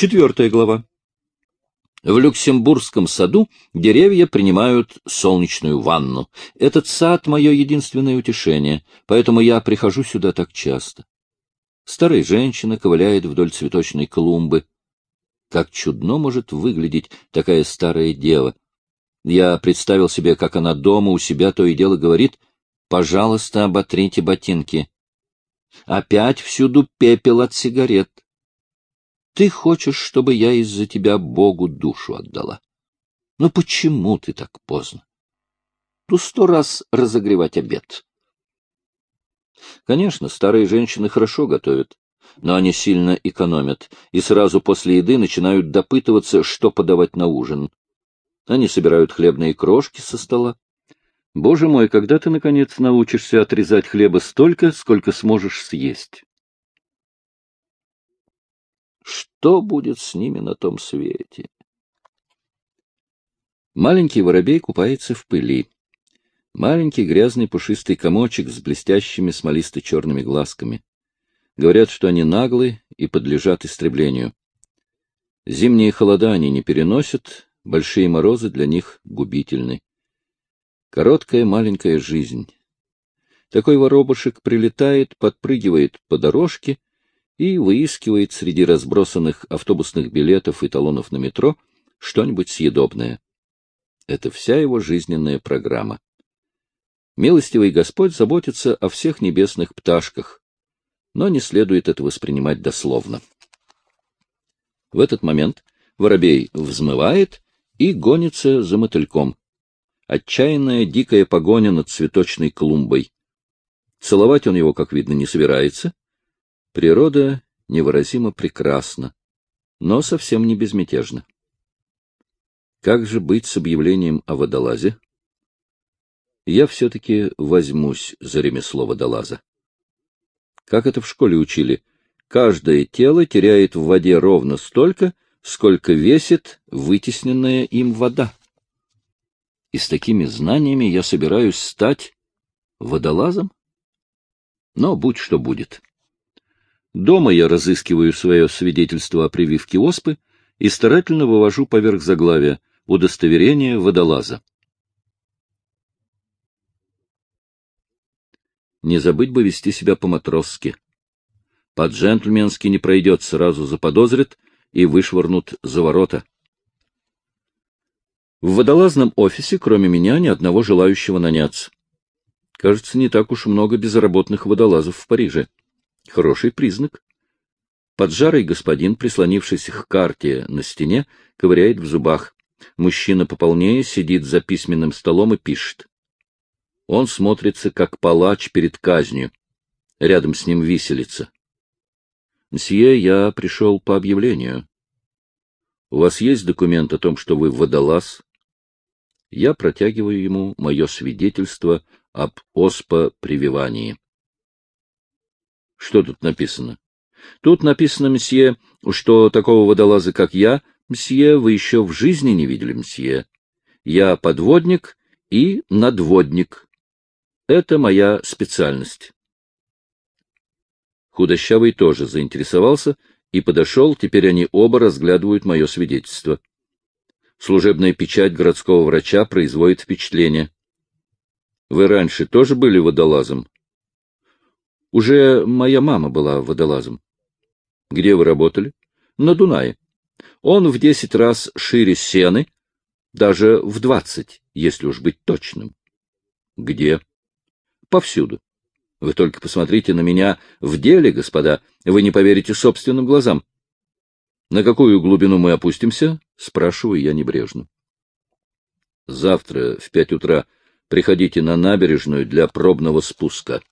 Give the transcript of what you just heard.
Четвертая глава. В Люксембургском саду деревья принимают солнечную ванну. Этот сад — мое единственное утешение, поэтому я прихожу сюда так часто. Старая женщина ковыляет вдоль цветочной клумбы. Как чудно может выглядеть такая старая дева. Я представил себе, как она дома у себя то и дело говорит, «Пожалуйста, оботрите ботинки». Опять всюду пепел от сигарет. Ты хочешь, чтобы я из-за тебя Богу душу отдала? Но почему ты так поздно? Ну, сто раз разогревать обед. Конечно, старые женщины хорошо готовят, но они сильно экономят и сразу после еды начинают допытываться, что подавать на ужин. Они собирают хлебные крошки со стола. Боже мой, когда ты, наконец, научишься отрезать хлеба столько, сколько сможешь съесть? Что будет с ними на том свете? Маленький воробей купается в пыли. Маленький грязный пушистый комочек с блестящими смолисто-черными глазками. Говорят, что они наглы и подлежат истреблению. Зимние холода они не переносят, большие морозы для них губительны. Короткая маленькая жизнь. Такой воробушек прилетает, подпрыгивает по дорожке и выискивает среди разбросанных автобусных билетов и талонов на метро что-нибудь съедобное. Это вся его жизненная программа. Милостивый Господь заботится о всех небесных пташках, но не следует это воспринимать дословно. В этот момент воробей взмывает и гонится за мотыльком. Отчаянная дикая погоня над цветочной клумбой. Целовать он его, как видно, не собирается. Природа невыразимо прекрасна, но совсем не безмятежна. Как же быть с объявлением о водолазе? я все-таки возьмусь за ремесло водолаза. Как это в школе учили? Каждое тело теряет в воде ровно столько, сколько весит вытесненная им вода. И с такими знаниями я собираюсь стать водолазом? Но будь что будет. Дома я разыскиваю свое свидетельство о прививке оспы и старательно вывожу поверх заглавия удостоверение водолаза. Не забыть бы вести себя по-матросски. По-джентльменски не пройдет, сразу заподозрит и вышвырнут за ворота. В водолазном офисе, кроме меня, ни одного желающего наняться. Кажется, не так уж много безработных водолазов в Париже. Хороший признак. Поджарый господин, прислонившись к карте на стене, ковыряет в зубах. Мужчина пополнее сидит за письменным столом и пишет. Он смотрится, как палач перед казнью. Рядом с ним виселица. «Мсье, я пришел по объявлению. У вас есть документ о том, что вы водолаз?» Я протягиваю ему мое свидетельство об оспо-прививании. Что тут написано? Тут написано, мсье, что такого водолаза, как я, мсье, вы еще в жизни не видели, мсье. Я подводник и надводник. Это моя специальность. Худощавый тоже заинтересовался и подошел, теперь они оба разглядывают мое свидетельство. Служебная печать городского врача производит впечатление. Вы раньше тоже были водолазом? Уже моя мама была водолазом. Где вы работали? На Дунае. Он в десять раз шире сены, даже в двадцать, если уж быть точным. Где? повсюду. Вы только посмотрите на меня в деле, господа, вы не поверите собственным глазам. На какую глубину мы опустимся? Спрашиваю я небрежно. Завтра в пять утра приходите на набережную для пробного спуска.